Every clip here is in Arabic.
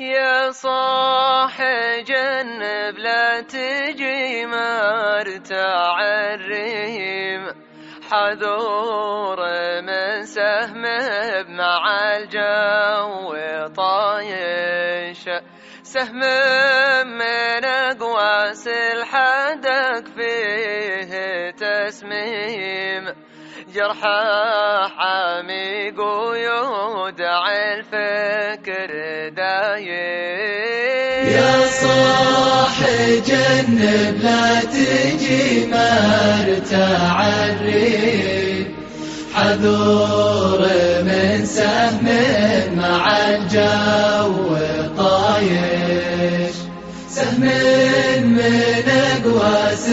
يا صاح جنب لا تجي مرتاع الريم حذور من سهم مع الجو طايش. سهم من أقواس الحدك فيه تسميم. جرحه حامي قيود الفكر دايم. يا صاح جنب لا تجي مرتاع الريم حذور من سهم مع الجو طايش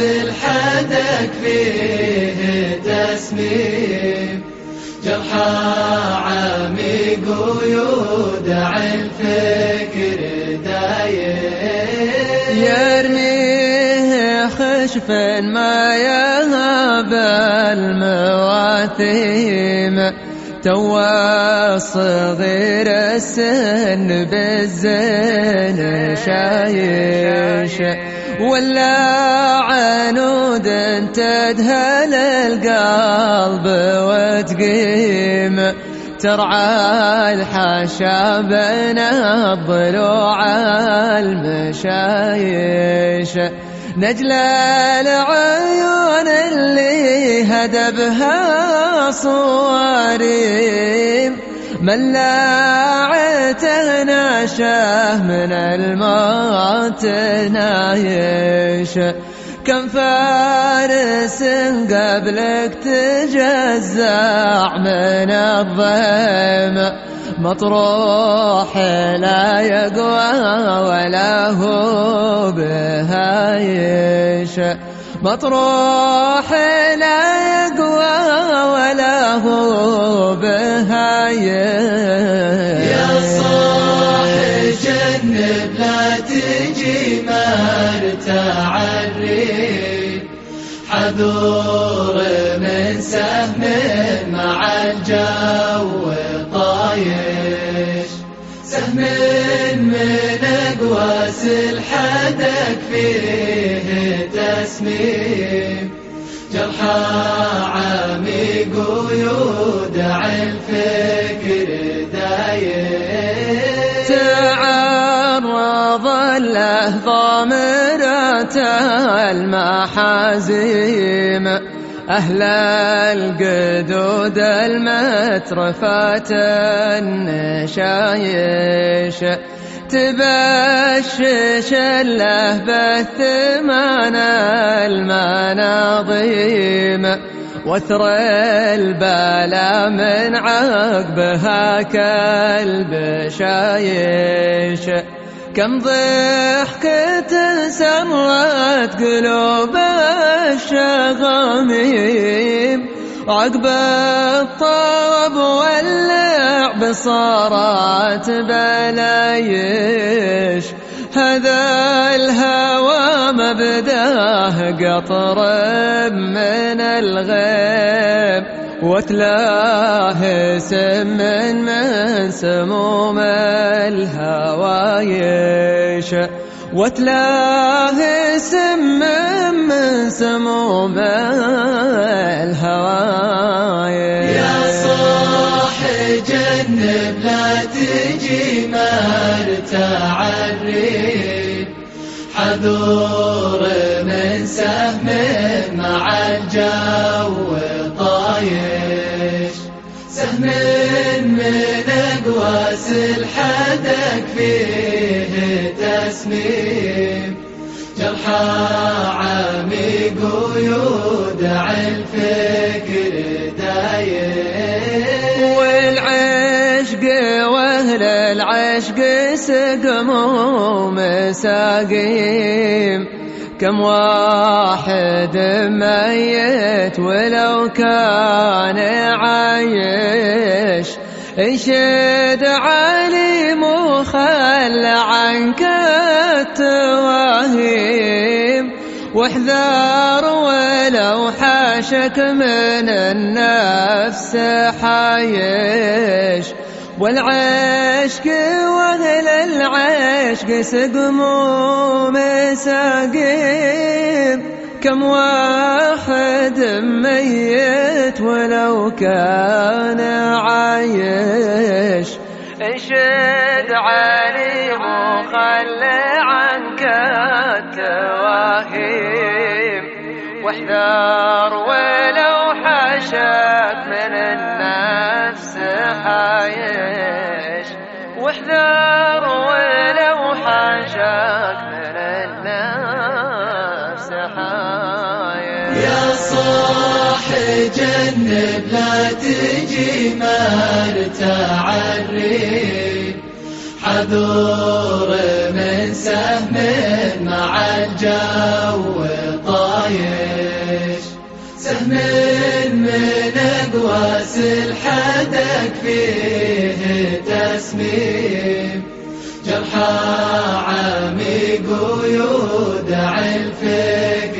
الحدك فيه تسميم. جرحى عميق قيود الفكر دايم. يرميه خشف ما يهاب المواثيم تو الصغير السن بالزين شايش. ولا عنود تدهل القلب وتقيم ترعى الحاشا بين الضلوع المشايش. نجل العيون اللي هدبها صواريم ملاعته ناشه من الموت نايش كم فارس قبلك تجزع من الضيم مطروح لا يقوى ولا هو بهايش مطروح لا حذور من سهم مع الجو طايش. سهم من أقواس الحدك فيه تسميم. جرحى عميق قيود الفكر دايم. المحازيم أهل القدود المترفات النشايش. تبشش له بالثمان المناظيم وثر البلا من عقبها كلب شايش كم ضحكة سرت قلوب الشغاميم. عقب الطرب واللعب صارت بلايش. هذا الهوى مبداه قطر من الغيب. وتلاه سم من سموم الهوايش وتلاه سم من سموم الهوايش يا صاح جنب لا تجي مرتاع الريم حذور من سهم مع الجو طايش. سهم من أقواس الحدك فيه. تسميم. جرحى عميق قيود الفكر دايم. والعشق وأهل العشق سقموا مساقيم كم واحد ميت ولو كان عايش. انشد علي مخل عنك التواهيم واحذر ولو حاشك من النفس حايش. والعشق وأهل العيش عشق سقموم ساقيم كم واحد ميت ولو كان عايش. انشد علي وخلي عنك التواهيم. واحذر ولو حشك من النفس حايش. واحذر جنب لا تجي مرتع الريح حذور من سهم مع الجو طايش. سهم من أقواس الحدك فيه تسميم. جرحى عميق ويودع الفيل